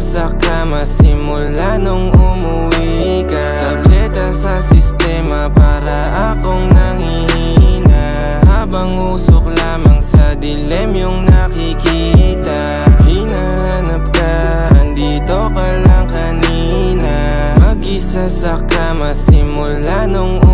sa kama simula nung umuwi ka. Tableta sa sistema para akong nangihina. Habang usok lamang sa dilem yung nakikita. Hinahanap ka, andito ka lang kanina. Mag-isa sa kama simula nung umuwi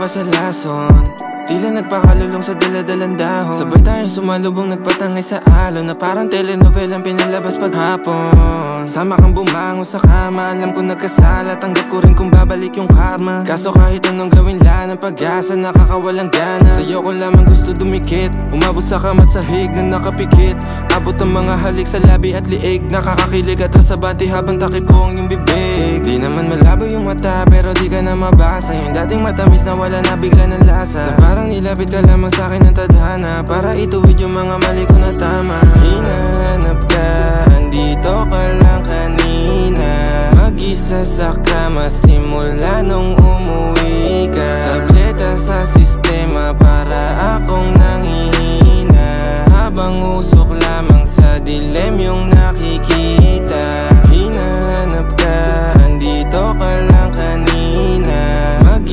na matindi pa sa lason Tila nagpakalulong sa daladalang dahon. Sabay tayong sumalubong nagpatangay sa alon Na parang telenovelang pinalabas paghapon. Sama kang bumangon sa kama Alam ko nagkasala. Tanggap ko rin kung babalik yung karma. Kaso kahit anong gawin lang ng pag-asa Nakakawalang gana. Sa'yo ko lamang gusto dumikit. Umabot sa kamat sa hig na nakapikit. Abot ang mga halik sa labi at liig. Nakakakilig at rasabante habang takip ko ang iyong bibig. Di naman malabo yung mata pero di ka na mabasa. Yung dating matamis na wala na bigla ng lasa. Na parang nilapit ka lamang sa akin ng tadhana Para ituwid yung mga mali ko na tama Hinahanap ka, andito ka lang kanina Mag-isa sa kama simula nung umuwi ka Tableta sa sistema para akong nangihina Habang usok lamang sa dilem yung nakikita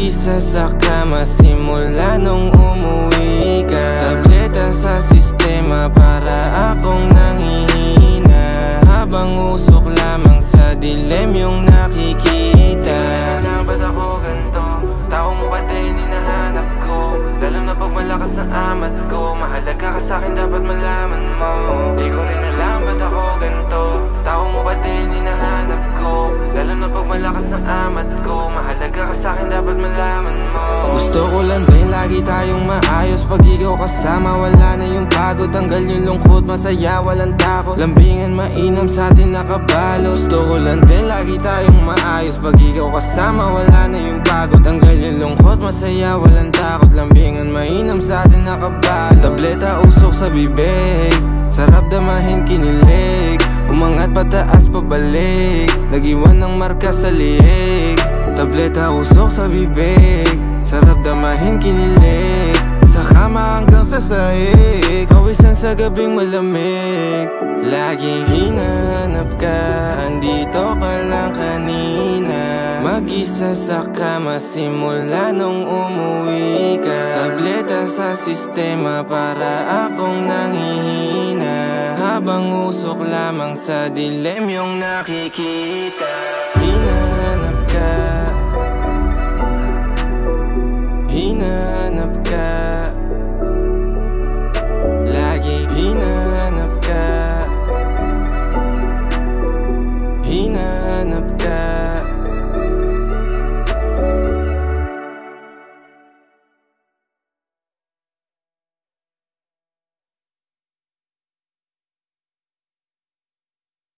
Mag-isa sa kama simula nung umuwi ka Tableta sa sistema para akong nangihina Habang usok lamang sa dilem yung nakikita Alam ba't ako ganito? Tao mo ba din hinahanap ko? Lalo na pag malakas ang amats ko Mahalaga ka sa'kin dapat malaman mo Di ko rin alam ba't ako ganito? Tao mo ba din hinahanap ko? Lalo na pag malakas ang amats ko Mahalaga dapat malaman mo Gusto ko lang din lagi tayong maayos. Pag ikaw kasama wala na yung pagod. Tanggal yung lungkot masaya walang takot. Lambingan mainam sa atin nakabalo Gusto ko lang din lagi tayong maayos. Pag ikaw kasama wala na yung pagod. Tanggal yung lungkot masaya walang takot. Lambingan mainam sa atin nakabalo Tableta usok sa bibig. Sarap damahin kinilig. Umangat pataas pabalik. Nag-iwan ng marka sa liig. Tableta usok sa bibig Sarap damahin kinilig Sa kama hanggang sa sahig Pawisan sa gabing malamig. Laging hinahanap ka Andito ka lang kanina. Mag-isa sa kama simula nung umuwi ka. Tableta sa sistema para akong nangihina. Habang usok lamang sa dilem yung nakikita hinahanap ka.